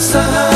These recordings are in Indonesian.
asahan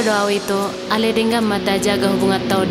doa itu ale dengan mata jaga hubungan tau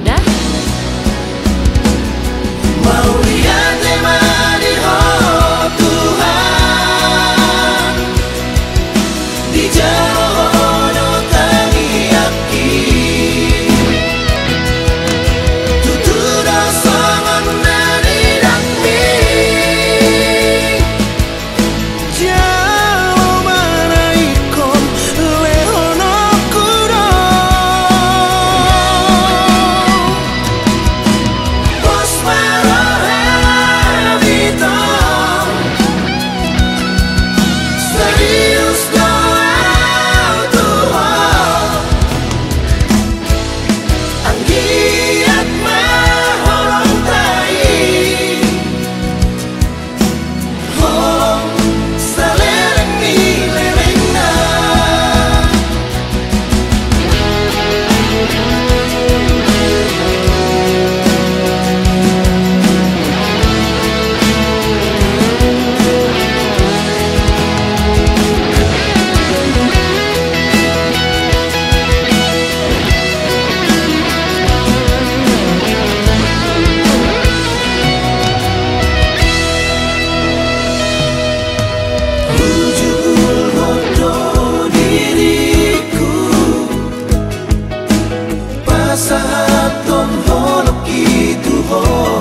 lahat kong holo kituhon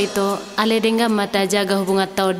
itu ale denga mata jaga hubungan tau